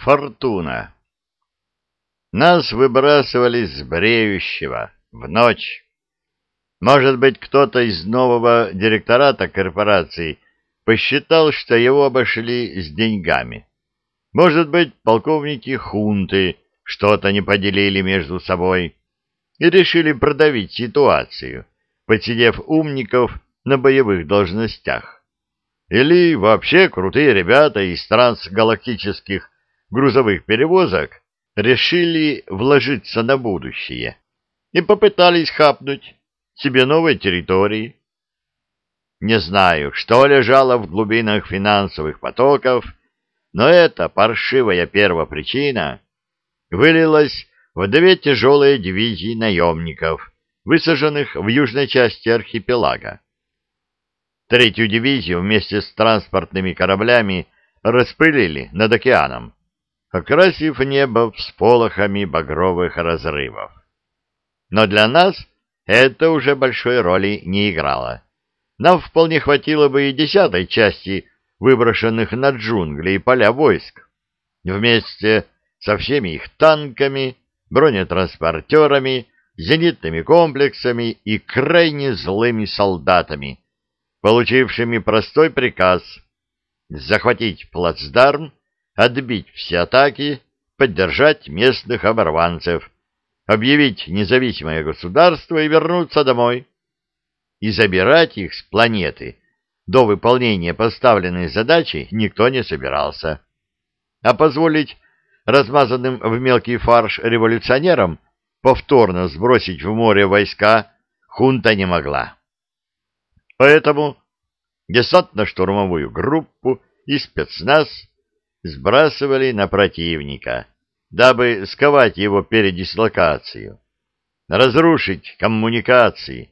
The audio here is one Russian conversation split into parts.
Фортуна. Нас выбрасывали с бреющего в ночь. Может быть, кто-то из нового директората корпорации посчитал, что его обошли с деньгами. Может быть, полковники хунты что-то не поделили между собой и решили продавить ситуацию, подсидев умников на боевых должностях. Или вообще крутые ребята из трансгалактических грузовых перевозок решили вложиться на будущее и попытались хапнуть себе новой территории. Не знаю, что лежало в глубинах финансовых потоков, но эта паршивая первопричина вылилась в две тяжелые дивизии наемников, высаженных в южной части архипелага. Третью дивизию вместе с транспортными кораблями распылили над океаном, окрасив небо всполохами багровых разрывов. Но для нас это уже большой роли не играло. Нам вполне хватило бы и десятой части выброшенных на джунгли и поля войск, вместе со всеми их танками, бронетранспортерами, зенитными комплексами и крайне злыми солдатами, получившими простой приказ захватить плацдарм отбить все атаки, поддержать местных оборванцев, объявить независимое государство и вернуться домой. И забирать их с планеты до выполнения поставленной задачи никто не собирался. А позволить размазанным в мелкий фарш революционерам повторно сбросить в море войска хунта не могла. Поэтому десантно-штурмовую группу и спецназ сбрасывали на противника, дабы сковать его передислокацию, разрушить коммуникации,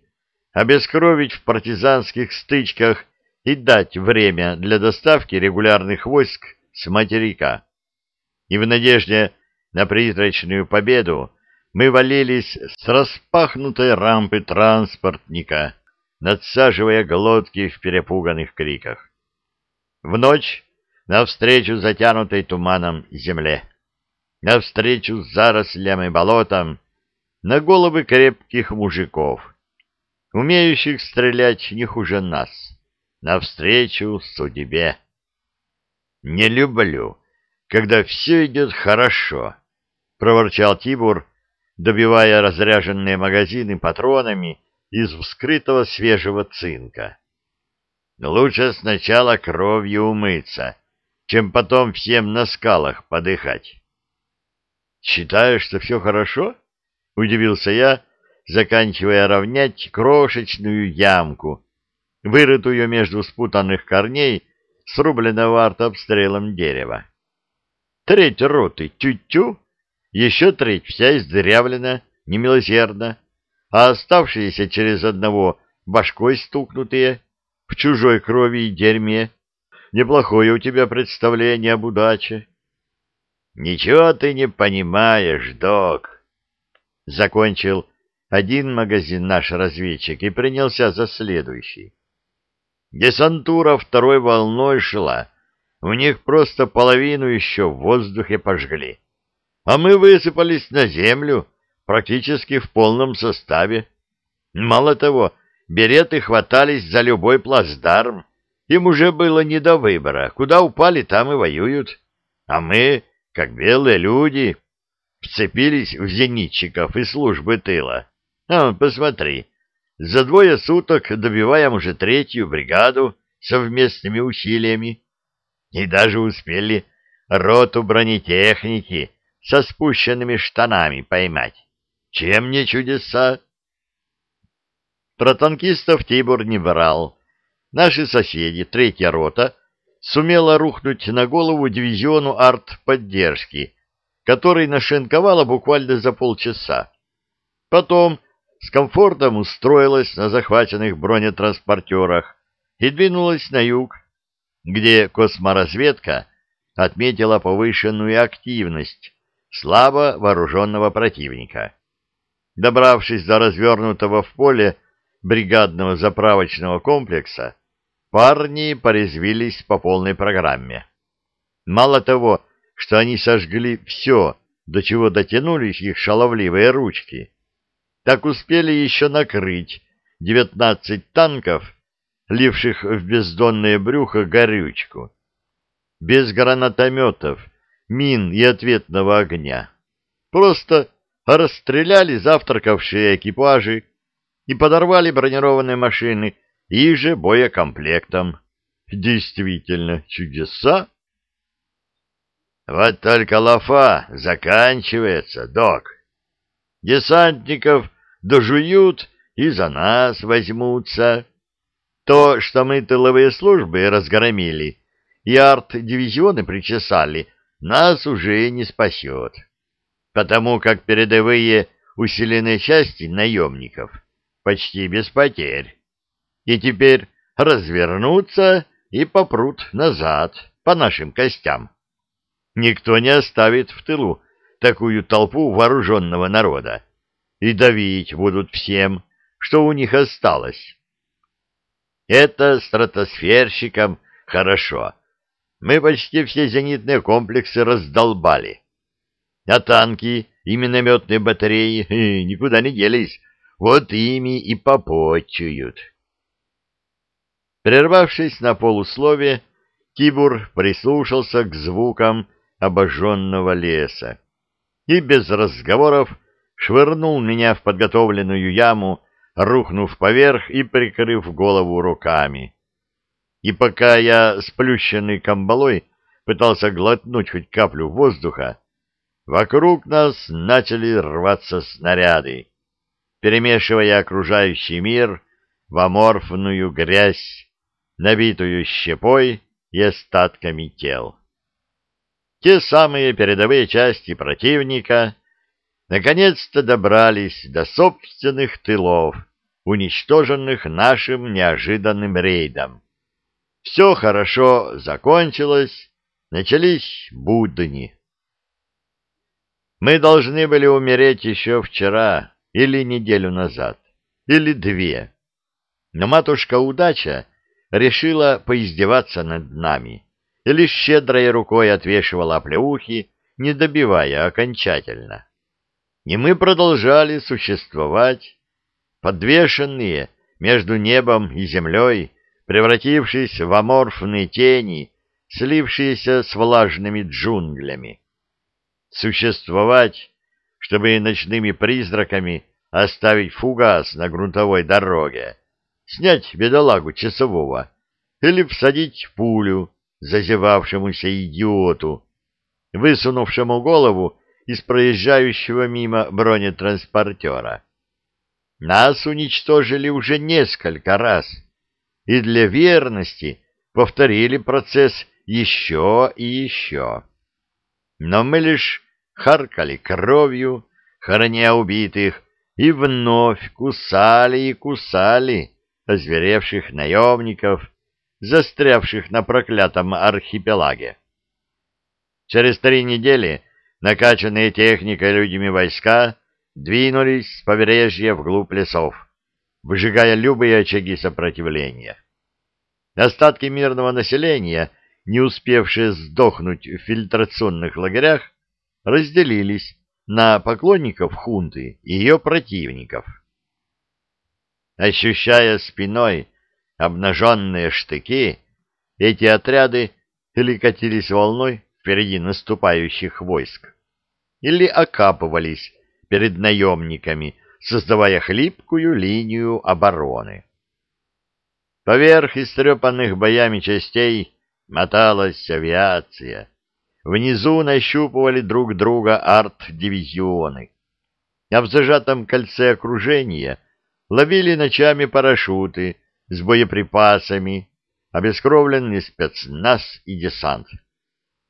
обескровить в партизанских стычках и дать время для доставки регулярных войск с материка. И в надежде на призрачную победу мы валились с распахнутой рампы транспортника, надсаживая глотки в перепуганных криках. В ночь навстречу затянутой туманом земле, навстречу зарослям и болотам, на головы крепких мужиков, умеющих стрелять не хуже нас, навстречу судьбе. «Не люблю, когда все идет хорошо», — проворчал Тибур, добивая разряженные магазины патронами из вскрытого свежего цинка. «Лучше сначала кровью умыться» чем потом всем на скалах подыхать. «Считаешь, что все хорошо?» — удивился я, заканчивая равнять крошечную ямку, вырытую между спутанных корней срубленного артобстрелом дерева. Треть роты тю-тю, еще треть вся издырявлена, немилосердно, а оставшиеся через одного башкой стукнутые в чужой крови и дерьме Неплохое у тебя представление об удаче. Ничего ты не понимаешь, док. Закончил один магазин наш разведчик и принялся за следующий. Десантура второй волной шла. У них просто половину еще в воздухе пожгли. А мы высыпались на землю практически в полном составе. Мало того, береты хватались за любой плацдарм. Им уже было не до выбора. Куда упали, там и воюют. А мы, как белые люди, вцепились в зенитчиков и службы тыла. А, посмотри, за двое суток добиваем уже третью бригаду совместными усилиями. И даже успели роту бронетехники со спущенными штанами поймать. Чем не чудеса? Про танкистов Тибур не брал. Наши соседи, третья рота, сумела рухнуть на голову дивизиону артподдержки, который нашинковала буквально за полчаса. Потом с комфортом устроилась на захваченных бронетранспортерах и двинулась на юг, где косморазведка отметила повышенную активность слабо вооруженного противника. Добравшись до развернутого в поле бригадного заправочного комплекса, парни порезвились по полной программе. Мало того, что они сожгли все, до чего дотянулись их шаловливые ручки. Так успели еще накрыть девятнадцать танков, ливших в бездонное брюхо горючку. Без гранатометов, мин и ответного огня. Просто расстреляли завтракавшие экипажи и подорвали бронированные машины и же боекомплектом. Действительно, чудеса. Вот только лафа заканчивается, док. Десантников дожуют и за нас возьмутся. То, что мы тыловые службы разгромили и арт-дивизионы причесали, нас уже не спасет, потому как передовые усиленные части наемников почти без потерь. И теперь развернутся и попрут назад по нашим костям. Никто не оставит в тылу такую толпу вооруженного народа, и давить будут всем, что у них осталось. Это стратосферщикам хорошо. Мы почти все зенитные комплексы раздолбали. А танки и минометные батареи э, никуда не делись, вот ими и попочуют. Прервавшись на полуслове, Кибур прислушался к звукам обожженного леса и без разговоров швырнул меня в подготовленную яму, рухнув поверх и прикрыв голову руками. И пока я, сплющенный камбалой, пытался глотнуть хоть каплю воздуха, вокруг нас начали рваться снаряды, перемешивая окружающий мир в аморфную грязь, набитую щепой и остатками тел. Те самые передовые части противника наконец-то добрались до собственных тылов, уничтоженных нашим неожиданным рейдом. Все хорошо закончилось, начались будни. Мы должны были умереть еще вчера или неделю назад, или две. Но матушка удача решила поиздеваться над нами и лишь щедрой рукой отвешивала оплеухи, не добивая окончательно. И мы продолжали существовать, подвешенные между небом и землей, превратившись в аморфные тени, слившиеся с влажными джунглями. Существовать, чтобы ночными призраками оставить фугас на грунтовой дороге, снять бедолагу часового или всадить пулю зазевавшемуся идиоту, высунувшему голову из проезжающего мимо бронетранспортера. Нас уничтожили уже несколько раз, и для верности повторили процесс еще и еще. Но мы лишь харкали кровью, хороня убитых, и вновь кусали и кусали озверевших наемников, застрявших на проклятом архипелаге. Через три недели накачанные техникой людьми войска двинулись с побережья вглубь лесов, выжигая любые очаги сопротивления. Остатки мирного населения, не успевшие сдохнуть в фильтрационных лагерях, разделились на поклонников хунты и ее противников. Ощущая спиной обнаженные штыки, эти отряды или катились волной впереди наступающих войск, или окапывались перед наемниками, создавая хлипкую линию обороны. Поверх истрепанных боями частей моталась авиация. Внизу нащупывали друг друга арт-дивизионы. А в зажатом кольце окружения ловили ночами парашюты с боеприпасами, обескровленный спецназ и десант.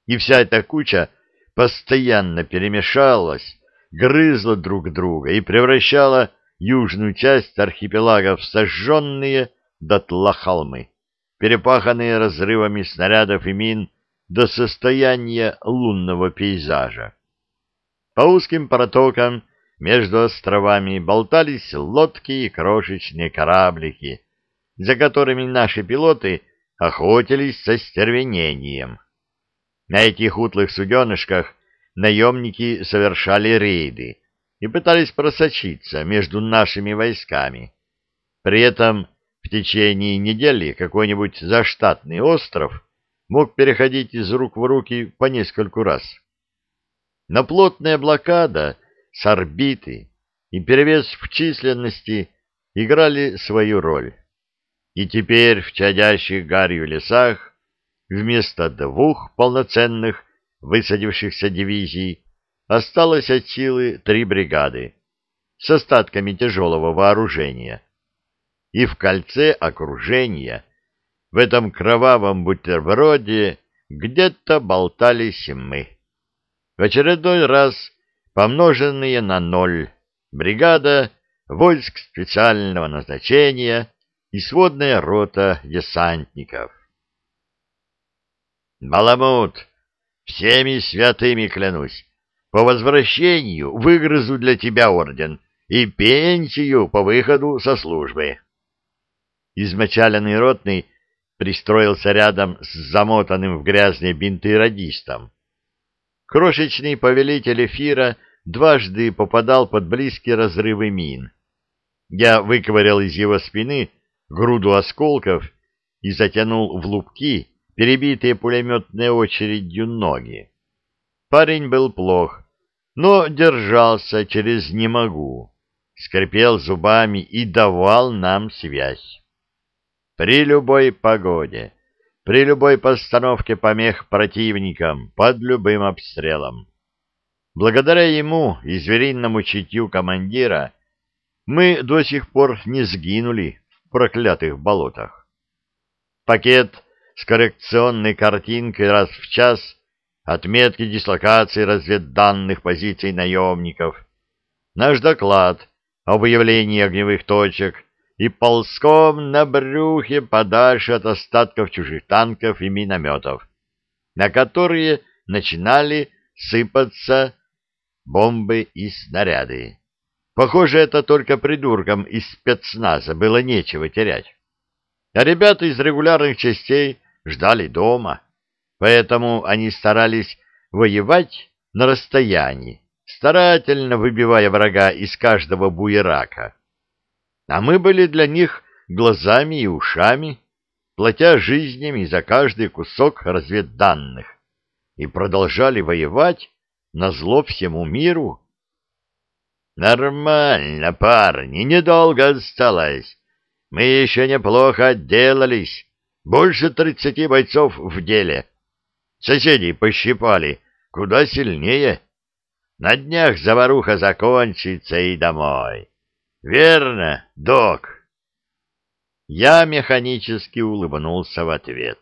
И вся эта куча постоянно перемешалась, грызла друг друга и превращала южную часть архипелага в сожженные дотла холмы, перепаханные разрывами снарядов и мин до состояния лунного пейзажа. По узким протокам между островами болтались лодки и крошечные кораблики, за которыми наши пилоты охотились со стервенением. На этих утлых суденышках наемники совершали рейды и пытались просочиться между нашими войсками. При этом в течение недели какой-нибудь заштатный остров мог переходить из рук в руки по нескольку раз. Но плотная блокада с орбиты и перевес в численности играли свою роль. И теперь в чадящих гарью лесах вместо двух полноценных высадившихся дивизий осталось от силы три бригады с остатками тяжелого вооружения. И в кольце окружения, в этом кровавом бутерброде, где-то болтались мы. В очередной раз помноженные на ноль бригада войск специального назначения и сводная рота десантников. «Баламут, всеми святыми клянусь, по возвращению выгрызу для тебя орден и пенсию по выходу со службы». Измочаленный ротный пристроился рядом с замотанным в грязные бинты радистом. Крошечный повелитель эфира дважды попадал под близкие разрывы мин. Я выковырял из его спины груду осколков и затянул в лупки, перебитые пулеметной очередью ноги. Парень был плох, но держался через «не могу», скрипел зубами и давал нам связь. При любой погоде, при любой постановке помех противникам, под любым обстрелом. Благодаря ему и звериному чутью командира мы до сих пор не сгинули в проклятых болотах. Пакет с коррекционной картинкой раз в час, отметки дислокации разведданных позиций наемников, наш доклад об выявлении огневых точек и ползком на брюхе подальше от остатков чужих танков и минометов, на которые начинали сыпаться бомбы и снаряды. Похоже, это только придуркам из спецназа было нечего терять. А ребята из регулярных частей ждали дома, поэтому они старались воевать на расстоянии, старательно выбивая врага из каждого буерака а мы были для них глазами и ушами, платя жизнями за каждый кусок разведданных, и продолжали воевать на зло всему миру. Нормально, парни, недолго осталось. Мы еще неплохо отделались. Больше тридцати бойцов в деле. Соседей пощипали куда сильнее. На днях заваруха закончится и домой. Верно, док. Я механически улыбнулся в ответ.